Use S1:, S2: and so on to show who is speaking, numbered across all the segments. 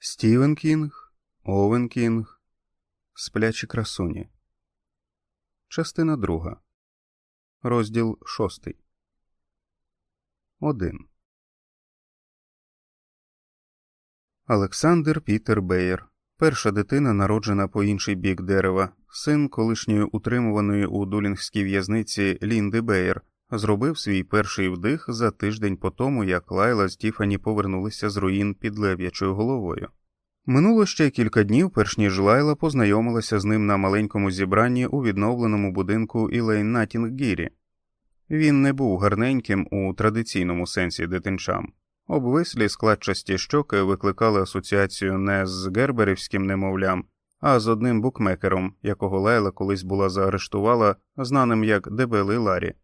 S1: Стівен Кінг, Овен Кінг, Сплячі красуні. Частина друга. Розділ шостий. Один. Олександр Пітер Беєр. Перша дитина, народжена по інший бік дерева, син колишньої утримуваної у дулінгській в'язниці Лінди Беєр, зробив свій перший вдих за тиждень по тому, як Лайла з Тіфані повернулися з руїн під лев'ячою головою. Минуло ще кілька днів, перш ніж Лайла познайомилася з ним на маленькому зібранні у відновленому будинку Ілейн Натінггірі. Він не був гарненьким у традиційному сенсі дитинчам. Обвислі складчасті щоки викликали асоціацію не з герберівським немовлям, а з одним букмекером, якого Лайла колись була заарештувала, знаним як Дебелий Ларі.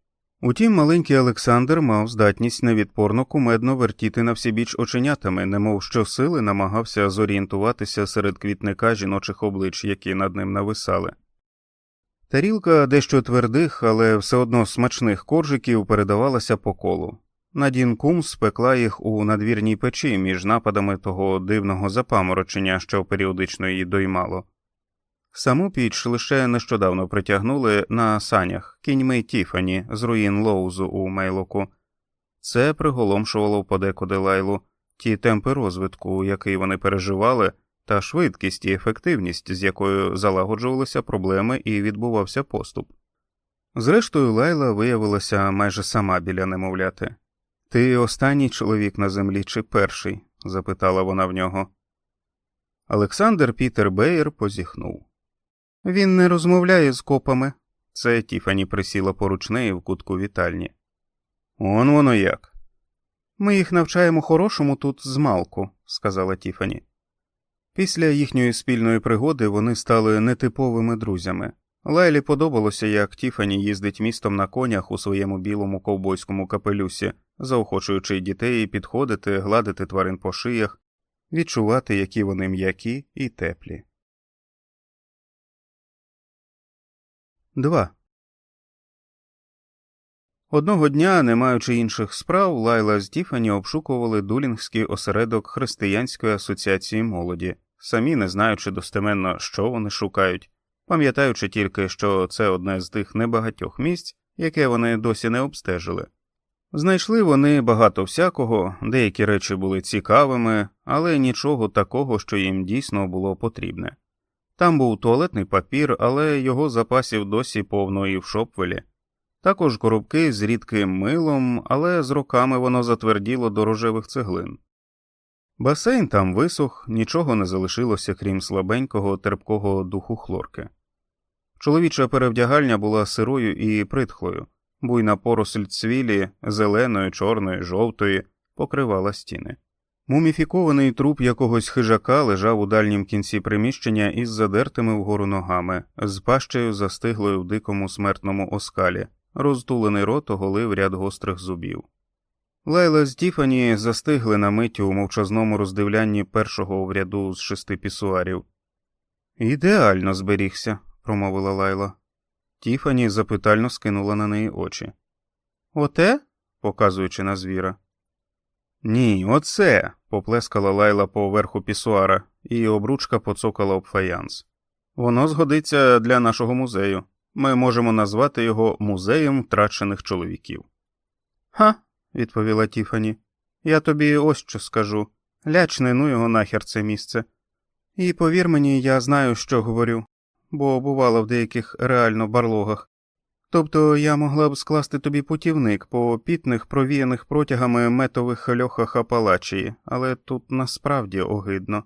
S1: Утім, маленький Олександр мав здатність невідпорно кумедно вертіти на всібіч оченятами, немов щосили намагався зорієнтуватися серед квітника жіночих облич, які над ним нависали. Тарілка дещо твердих, але все одно смачних коржиків передавалася по колу. Надін Кум спекла їх у надвірній печі між нападами того дивного запаморочення, що періодично її доймало. Саму піч лише нещодавно притягнули на санях кіньми Тіфані з руїн Лоузу у Мейлоку. Це приголомшувало подекуди лайлу ті темпи розвитку, який вони переживали, та швидкість і ефективність, з якою залагоджувалися проблеми і відбувався поступ. Зрештою, лайла виявилася майже сама біля немовляти. Ти останній чоловік на землі чи перший? запитала вона в нього. Олександр Пітер Бейер позіхнув. Він не розмовляє з копами. Це Тіфані присіла поруч неї в кутку вітальні. Он воно як. Ми їх навчаємо хорошому тут змалку, сказала Тіфані. Після їхньої спільної пригоди вони стали нетиповими друзями. Лайлі подобалося, як Тіфані їздить містом на конях у своєму білому ковбойському капелюсі, заохочуючи дітей підходити, гладити тварин по шиях, відчувати, які вони м'які і теплі. 2. Одного дня, не маючи інших справ, Лайла з Тіфані обшукували дулінгський осередок Християнської асоціації молоді, самі не знаючи достеменно, що вони шукають, пам'ятаючи тільки, що це одне з тих небагатьох місць, яке вони досі не обстежили. Знайшли вони багато всякого, деякі речі були цікавими, але нічого такого, що їм дійсно було потрібне. Там був туалетний папір, але його запасів досі повно і в шопвелі. Також коробки з рідким милом, але з роками воно затверділо до рожевих цеглин. Басейн там висох, нічого не залишилося, крім слабенького, терпкого духу хлорки. Чоловіча перевдягальня була сирою і притхлою, буйна поросль цвілі, зеленої, чорної, жовтої, покривала стіни. Муміфікований труп якогось хижака лежав у дальнім кінці приміщення із задертими вгору ногами, з пащею застиглою в дикому смертному оскалі, розтулений рот оголив ряд гострих зубів. Лайла з Тіфані застигли на миті у мовчазному роздивлянні першого в ряду з шести пісуарів. Ідеально зберігся, промовила Лайла. Тіфані запитально скинула на неї очі. Оте? показуючи на звіра. Ні, оце. поплескала лайла по верху пісуара, і обручка поцокала об фаянс. Воно згодиться для нашого музею. Ми можемо назвати його музеєм втрачених чоловіків. Ха, відповіла Тіфані. Я тобі ось що скажу. Лячне ну його нахер це місце. І повір мені, я знаю, що говорю, бо бувала в деяких реально барлогах. Тобто я могла б скласти тобі путівник по пітних, провіяних протягами метових льохах Апалачії, але тут насправді огидно.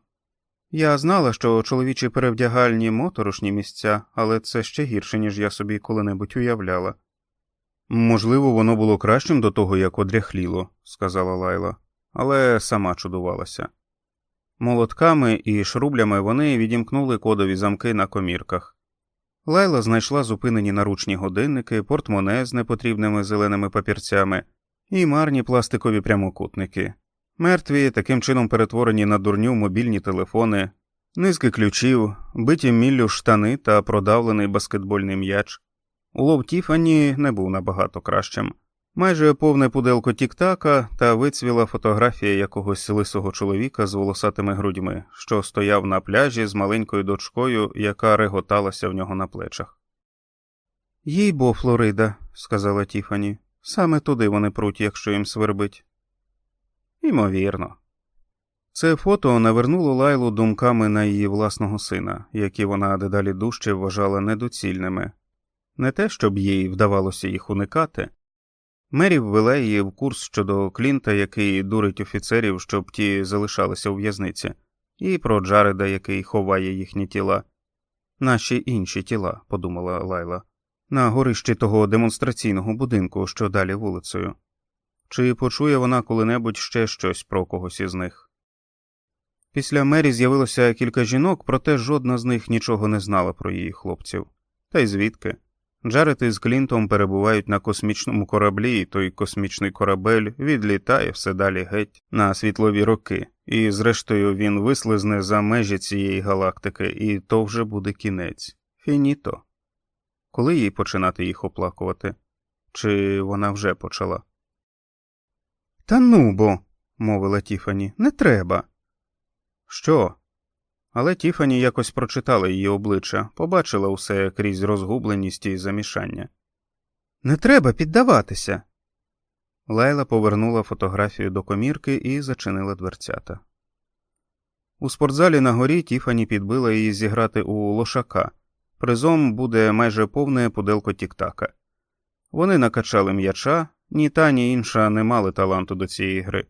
S1: Я знала, що чоловічі перевдягальні моторошні місця, але це ще гірше, ніж я собі коли-небудь уявляла. Можливо, воно було кращим до того, як одряхліло, сказала Лайла, але сама чудувалася. Молотками і шрублями вони відімкнули кодові замки на комірках. Лайла знайшла зупинені наручні годинники, портмоне з непотрібними зеленими папірцями і марні пластикові прямокутники, мертві, таким чином перетворені на дурню мобільні телефони, низки ключів, биті міллю штани та продавлений баскетбольний м'яч. Улов Тіфані не був набагато кращим. Майже повне пуделко тіктака та вицвіла фотографія якогось лисого чоловіка з волосатими грудьми, що стояв на пляжі з маленькою дочкою, яка реготалася в нього на плечах. Їй бо, Флорида, сказала Тіфані, саме туди вони пруть, якщо їм свербить. Імовірно. Це фото навернуло лайлу думками на її власного сина, які вона дедалі дужче вважала недоцільними. Не те, щоб їй вдавалося їх уникати. Мері ввела її в курс щодо Клінта, який дурить офіцерів, щоб ті залишалися у в'язниці, і про Джареда, який ховає їхні тіла. Наші інші тіла, подумала Лайла, на горищі того демонстраційного будинку, що далі вулицею. Чи почує вона коли-небудь ще щось про когось із них? Після Мері з'явилося кілька жінок, проте жодна з них нічого не знала про її хлопців. Та й звідки? Джаред із Клінтом перебувають на космічному кораблі, і той космічний корабель відлітає все далі геть на світлові роки, і, зрештою, він вислизне за межі цієї галактики, і то вже буде кінець. Фініто. Коли їй починати їх оплакувати? Чи вона вже почала? Та ну бо, мовила Тіфані, не треба. Що? Але Тіфані якось прочитала її обличчя, побачила усе крізь розгубленість і замішання. Не треба піддаватися. Лайла повернула фотографію до комірки і зачинила дверцята. У спортзалі на горі Тіфані підбила її зіграти у лошака. Призом буде майже повне пуделко тіктака. Вони накачали м'яча, ні та, ні інша не мали таланту до цієї гри.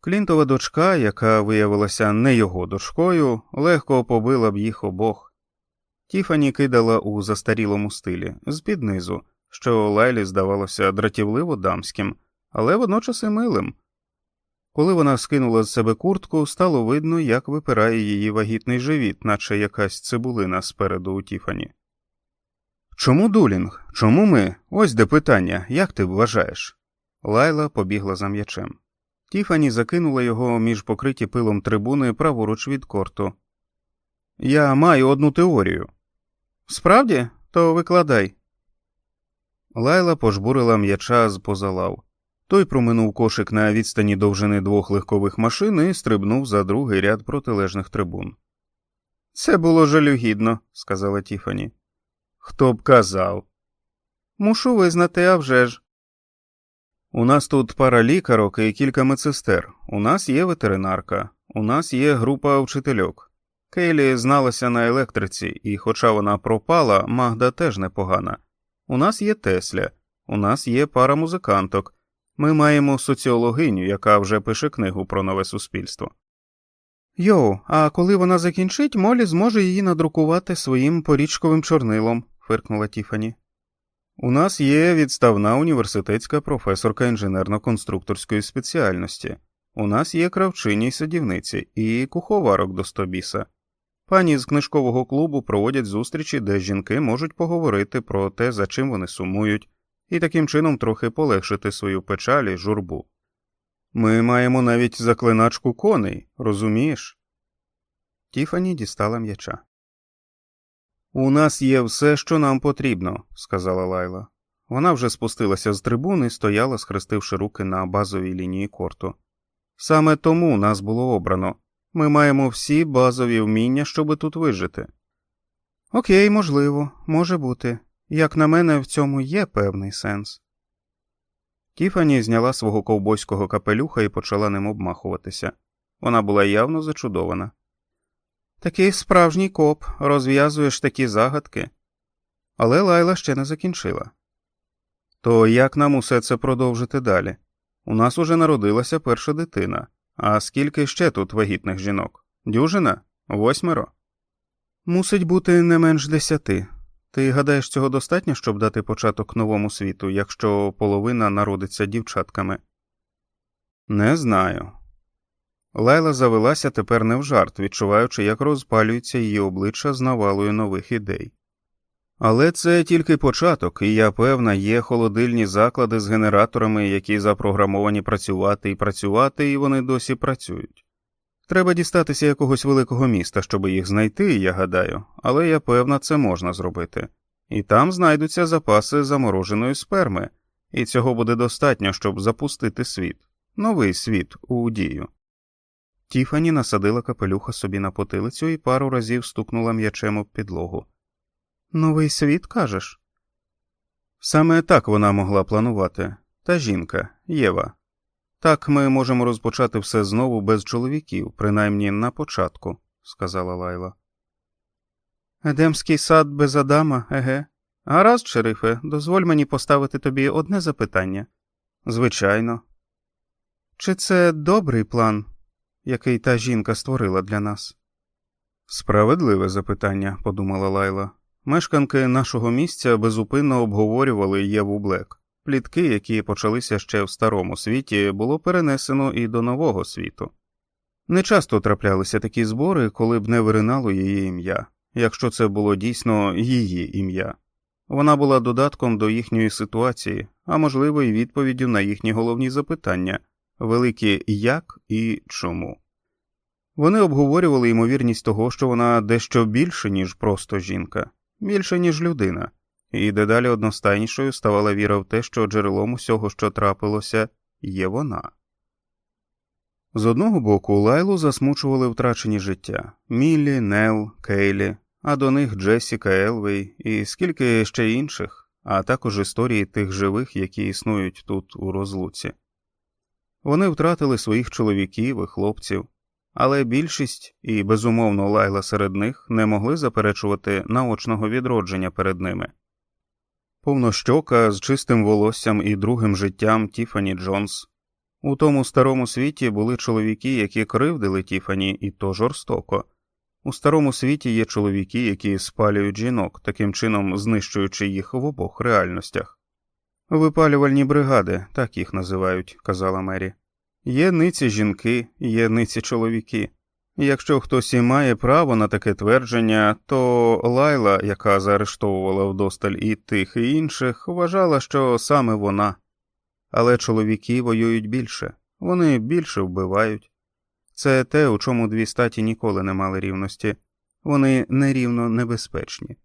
S1: Клінтова дочка, яка виявилася не його дочкою, легко побила б їх обох. Тіфані кидала у застарілому стилі, з під низу, що Лайлі здавалося дратівливо дамським, але водночас і милим. Коли вона скинула з себе куртку, стало видно, як випирає її вагітний живіт, наче якась цибулина спереду у Тіфані. Чому дулінг? Чому ми? Ось де питання, як ти вважаєш? Лайла побігла за м'ячем. Тіфані закинула його між покриті пилом трибуни праворуч від корту. Я маю одну теорію. Справді, то викладай. Лайла пожбурила м'яча з поза лав. Той проминув кошик на відстані довжини двох легкових машин і стрибнув за другий ряд протилежних трибун. Це було жалюгідно, сказала Тіфані. Хто б казав? Мушу визнати, а вже ж. У нас тут пара лікарок і кілька медсестер. У нас є ветеринарка, у нас є група вчительок. Кейлі зналася на електриці, і, хоча вона пропала, Магда теж непогана. У нас є Тесля, у нас є пара музиканток. Ми маємо соціологиню, яка вже пише книгу про нове суспільство. Йоу, а коли вона закінчить, Молі зможе її надрукувати своїм порічковим чорнилом, фиркнула Тіфані. У нас є відставна університетська професорка інженерно-конструкторської спеціальності, у нас є кравчині й садівниці і куховарок до стобіса. Пані з книжкового клубу проводять зустрічі, де жінки можуть поговорити про те, за чим вони сумують, і таким чином трохи полегшити свою печаль і журбу. Ми маємо навіть заклиначку коней, розумієш? Тіфані дістала м'яча. У нас є все, що нам потрібно, сказала Лайла. Вона вже спустилася з трибуни стояла, схрестивши руки на базовій лінії корту. Саме тому нас було обрано. Ми маємо всі базові вміння, щоби тут вижити. Окей, можливо, може бути. Як на мене, в цьому є певний сенс. Тіфані зняла свого ковбойського капелюха і почала ним обмахуватися. Вона була явно зачудована. Такий справжній коп, розв'язуєш такі загадки. Але Лайла ще не закінчила. То як нам усе це продовжити далі? У нас уже народилася перша дитина. А скільки ще тут вагітних жінок? Дюжина? Восьмеро? Мусить бути не менш десяти. Ти гадаєш, цього достатньо, щоб дати початок новому світу, якщо половина народиться дівчатками? Не знаю. Лайла завелася тепер не в жарт, відчуваючи, як розпалюється її обличчя з навалою нових ідей. Але це тільки початок, і я певна, є холодильні заклади з генераторами, які запрограмовані працювати і працювати, і вони досі працюють. Треба дістатися якогось великого міста, щоб їх знайти, я гадаю, але я певна, це можна зробити. І там знайдуться запаси замороженої сперми, і цього буде достатньо, щоб запустити світ, новий світ у дію. Тіфані насадила капелюха собі на потилицю і пару разів стукнула м'ячем об підлогу. Новий світ, кажеш? Саме так вона могла планувати, та жінка, Єва. Так ми можемо розпочати все знову без чоловіків, принаймні на початку, сказала Лайла. Едемський сад без Адама, еге. Гаразд, шерифе, дозволь мені поставити тобі одне запитання. Звичайно. Чи це добрий план, який та жінка створила для нас? Справедливе запитання, подумала Лайла. Мешканки нашого місця безупинно обговорювали Єву Блек. Плітки, які почалися ще в старому світі, було перенесено і до нового світу. Не часто траплялися такі збори, коли б не виринало її ім'я, якщо це було дійсно її ім'я. Вона була додатком до їхньої ситуації, а можливо, і відповіддю на їхні головні запитання великі як і чому. Вони обговорювали ймовірність того, що вона дещо більше, ніж просто жінка, більше, ніж людина, і дедалі одностайнішою ставала віра в те, що джерелом усього, що трапилося, є вона. З одного боку, Лайлу засмучували втрачені життя Міллі, Нел, Кейлі, а до них Джесіка Елвей і скільки ще інших, а також історії тих живих, які існують тут у розлуці. Вони втратили своїх чоловіків і хлопців, але більшість і безумовно лайла серед них не могли заперечувати наочного відродження перед ними. Повнощока з чистим волоссям і другим життям Тіфані Джонс. У тому старому світі були чоловіки, які кривдили Тіфані, і то жорстоко. У старому світі є чоловіки, які спалюють жінок, таким чином знищуючи їх в обох реальностях. Випалювальні бригади, так їх називають, казала Мері. Є ниці жінки, є ниці чоловіки. Якщо хтось і має право на таке твердження, то Лайла, яка заарештовувала вдосталь і тих, і інших, вважала, що саме вона. Але чоловіки воюють більше, вони більше вбивають. Це те, у чому дві статі ніколи не мали рівності, вони нерівно небезпечні.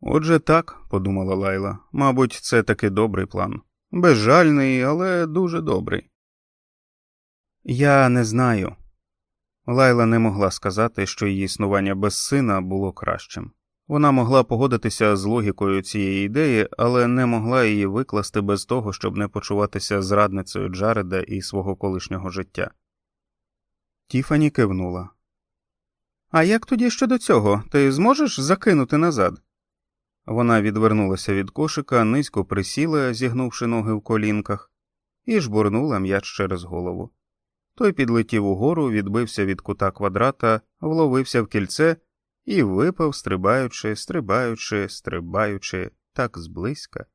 S1: Отже так, подумала Лайла, мабуть, це таки добрий план. Безжальний, але дуже добрий. Я не знаю. Лайла не могла сказати, що її існування без сина було кращим. Вона могла погодитися з логікою цієї ідеї, але не могла її викласти без того, щоб не почуватися зрадницею Джареда і свого колишнього життя. Тіфані кивнула. А як тоді щодо цього? Ти зможеш закинути назад? Вона відвернулася від кошика, низько присіла, зігнувши ноги в колінках, і жбурнула м'яч через голову. Той підлетів угору, відбився від кута квадрата, вловився в кільце і випав, стрибаючи, стрибаючи, стрибаючи так зблизька.